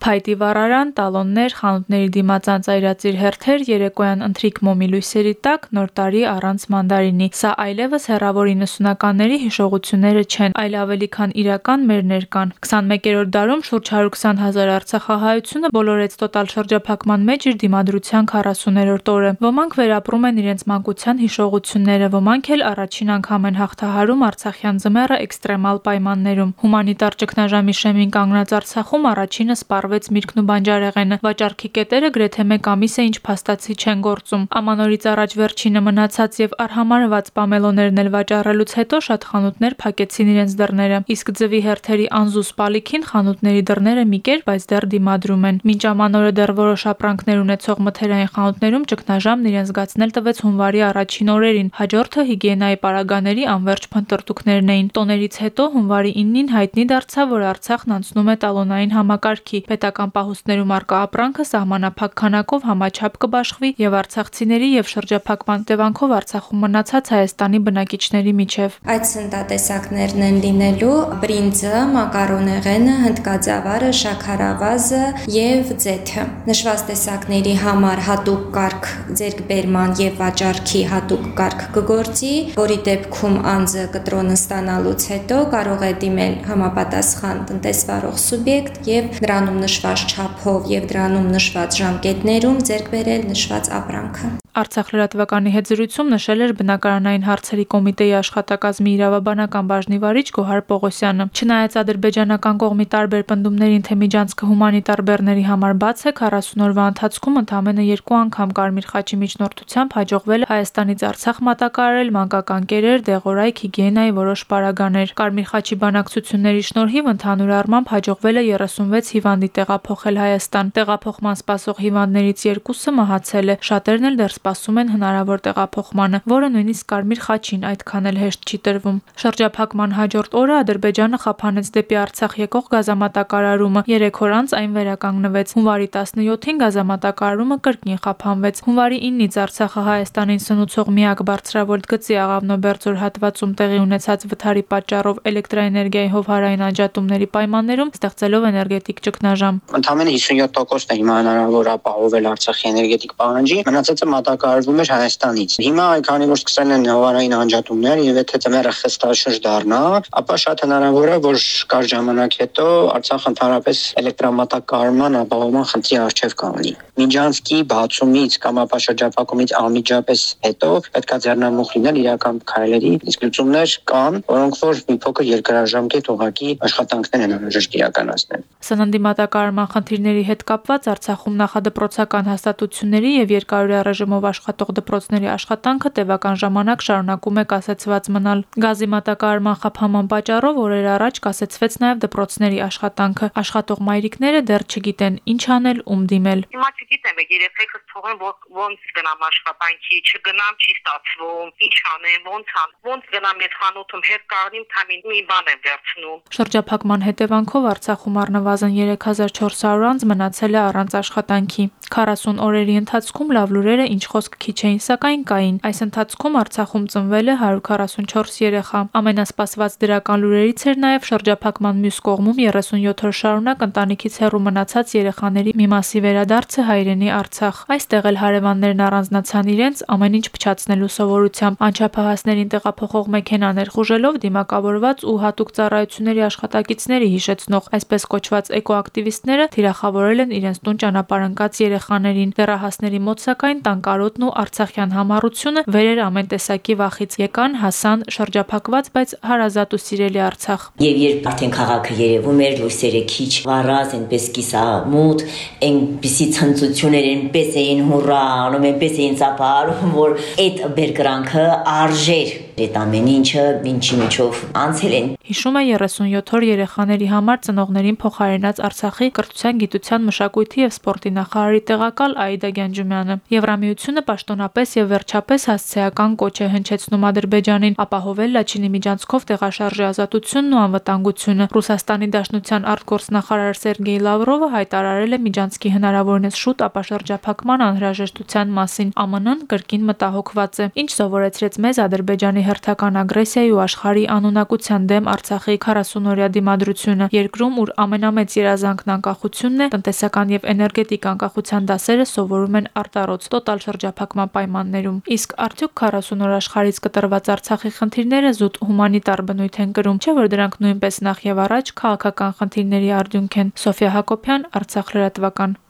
Փայտի վառարան, տալոններ, խանութների դիմացան ծայրածիր հերթեր, երեկոյան ընթրիք մոմի լույսերի տակ, նոր տարի առանց մանդարինի։ Սա այլևս հերավոր 90-ականների հիշողությունները չեն, այլ ավելի քան իրական մեր ներկան։ 21-րդ դարում շուրջ 120 հազար արցախահայությունը բոլորեց տոտալ շրջափակման մեջ իր դիմադրության 40-րդ օրը։ Ոմանք վերապրում են իրենց մանկության հիշողությունները, ոմանք էլ առաջին անգամ են հաղթահարում Արցախյան ձմեռը էքստրեմալ պայմաններում։ Հումանիտար ճգնաժամի շեմին կանգնած Արցախում առաջինը սպառվեց Միրգն ու Բանջարեղենը։ Վաճառքի կետերը գրեթե 1 ամիս է ինչ փաստացի չեն գործում։ Ամանորից առաջ վերջինը մնացած եւ արհամարված պամելոներն էլ վաճառելուց հետո շատ խանութներ փակեցին իրենց դռները։ Իսկ ձվի հերթերի անզու սպալիքին խանութների դռները մի կերպ բայց դեռ դիմադրում են։ Մինչ ամանորը դեռ որոշ ապրանքներ ունեցող մթերային խանութներում ճգնաժամն իրեն զգացնել տվեց հունվարի առաջին օրերին։ Հաջորդը հիգիենայի պարագաների անverջ փնտրտուքներն էին։ Տոներից հետո հունվարի 9-ին հայտնի դարձավ, որ Արցախն անցնում է տալոնային համակարգի։ Պետական պահուստներում արկա ապրանքը սահմանափակ քանակով համաչափ կբաշխվի եւ արցախցիների եւ շրջափակման տևանքով Արցախում մնացած Հայաստանի բնակիչների միջև։ Այդ սնտատեսակներն են լինելու բրինձը, մակարոնեղենը, հնդկաձավարը, շաքարավազը եւ ձեթը։ Նշված տեսակների համար հատուկ կարգ ձերկբերման եւ վաճառքի հատուկ կարգ կգործի, որի դեպքում անձը կտրոնը ստանալուց հետո կարող է դիմել համապատասխան տնտեսվարող սուբյեկտ եւ դրանում նշված չափով եւ դրանում նշված ժամկետներում ձեռք բերել նշված ապրանքը։ Արցախ լրատվականի հետ զրույցում նշել էր բնակարանային հարցերի կոմիտեի աշխատակազմի իրավաբանական բաժնի վարիչ Գոհար Պողոսյանը։ Չնայած ադրբեջանական կողմի տարբեր պնդումներին, թե միջանցքը հումանիտար բեռների համար բաց է, 40 օրվա ընթացքում ընդամենը երկու անգամ Կարմիր խաչի միջնորդությամբ հաջողվել Հայաստանից Արցախ մատակարարել մանկական կերեր, դեղորայք, հիգիենայի որոշ պարագաներ։ Կարմիր խաչի բանակցությունների շնորհիվ ընդհանուր առմամբ հաջողվել է 36 հիվանդի տեղափոխել Հայաստան։ Տեղափոխման սպասող հիվանդներից երկուսը մահացել է, շատերն էլ դեռ սպասում են հնարավոր տեղափոխմանը, որը նույնիսկ Կարմիր խաչին այդքան էլ հեշտ չի տրվում։ Շրջափակման հաջորդ օրը Ադրբեջանը խափանեց դեպի Արցախ եկող գազամատակարարումը։ 3 օր անց այն վերականգնվեց։ Հունվարի 17-ին գազամատակարարումը կրկին խափանվեց։ Հունվարի 9-ից Արցախը Հայաստանին սնուցող միակ բարձրավոլտ գծի Աղավնո-Բերձոր հատվածում տեղի ունեցած վթարի պատճառով էլեկտրաէներգիայի հովհարային անջատումների պայմաններում ստեղծելով էներգետիկ ճգնաժամ։ Ընդամենը 57%-ն է հիմա հնարավոր ապահովել Արցախի էներգետիկ պահանջի, մնացածը մատակարարվում էր Հայաստանից։ Հիմա քանի որ սկսել են հովարային անջատումներ եւ եթե ծմերը խստաշրջջ դառնա, ապա շատ հնարավոր է, որ կար ժամանակ հետո Արցախ ընդհանրապես էլեկտրամատակարարման ապահովման խնդրի առջև կանգնի։ Միջանցքի բացումից կամ ապա շրջափակումից անմիջապես հետո պետքա ձեռնամուխ լինել իրական քայլերի, իսկ լուծումներ կան, որոնք որ մի փոքր երկարաժամկետ ուղակի աշխատանքներ են անհրաժեշտ իրականացնել։ Սննդի մատակարարման խնդիրների հետ կապված Արցախում նախադպրոցական հաստատությունների եւ երկարօրյա ռեժիմով աշխատող դպրոցների աշխատանքը տևական ժամանակ շարունակում է կասեցված մնալ։ Գազի մատակարարման խափանման պատճառով օրեր առաջ կասեցվեց նաև դպրոցների աշխատանքը։ Աշխատող մայրիկները դեռ չգիտեն ինչ անել, ում դիմել։ Հիմա չգիտեմ, երեխեքս թողեմ ոնց գնամ աշխատանքի, չգնամ, չի ստացվում, ինչ անեմ, ոնց ան, ոնց գնամ ես խանութում հետ կառնիմ, թամին մի բան եմ վերցնում։ Շրջափակման հետևանքով Արցախում առնվազն 3400 անձ մնացել է առանց աշխատանքի։ 40 օրերի ընթացքում լավ լուրերը ինչ խոսք քիչ էին, սակայն կային։ Այս ընթացքում Արցախում ծնվել է 144 երեխա։ Ամենասպասված դրական լուրերից էր նաև շրջափակման մյուս կողմում 37 օր շարունակ ընտանիքից հեռու մնացած երեխաների մի մասի վերադարձը հայրենի Արցախ։ Այստեղ էլ հարևաններն առանձնացան իրենց ամեն ինչ փչացնելու սովորությամբ։ Անչափահասներին տեղափոխող մեքենաներ խուժելով դիմակավորված ու հատուկ ծառայությունների աշխատակիցների հիշեցնող այսպես կոչված էկոակտիվիստները թիրախավորել են իրենց տուն ճանապարհ ընկած երեխաներին։ Դեռահասների մոտ սակայն տանկարոտն ու արցախյան համառությունը վեր էր ամեն տեսակի վախից։ Եկան, հասան շրջափակված, բայց հարազատ ու սիրելի Արցախ։ Եվ երբ արդեն քաղաքը երևում էր լույսերը քիչ վառած, այնպես կիսամութ, այնպիսի ցնծություններ այնպես էին հուրա, անում այնպես էին ծափարում, որ այդ բերկրանքը արժեր այդ ամեն ինչը ինչի միջով անցել են։ Հիշում է 37 օր երեխաների համար ծնողներին փոխարինած Արցախի կրթության, գիտության, մշակույթի եւ սպորտի նախարարի տեղակալ Աիդա Գյանջումյանը։ Եվրամիությունը պաշտոնապես եւ վերջապես հասցեական կոչ է հնչեցնում Ադրբեջանին ապահովել Լաչինի միջանցքով տեղաշարժի ազատությունն ու անվտանգությունը։ Ռուսաստանի Դաշնության արտգործնախարար Սերգեյ Լավրովը հայտարարել է միջանցքի հնարավորինս շուտ ապաշրջափակման անհրաժեշտության մասին։ ԱՄՆ-ն կրկին մտահոգված է։ Ինչ սովորեցրեց մեզ Ադրբեջանի հերթական ագրեսիայի ու աշխարհի անունակության դեմ Արցախի 40-օրյա դիմադրությունը երկրում, ուր ամենամեծ երազանքն անկախությունն է, տնտեսական եւ էներգետիկ անկախության դասերը սովորում են արտարոց տոտալ շրջափակման պայմաններում։ Իսկ արդյոք 40 օր աշխարից կտրված Արցախի խնդիրները զուտ հումանիտար բնույթ են կրում, չէ՞ որ դրանք նույնպես նախ եւ առաջ քաղաքական խնդիրների արդյունք են։ Սոֆիա Հակոբյան, Արցախ լրատվական։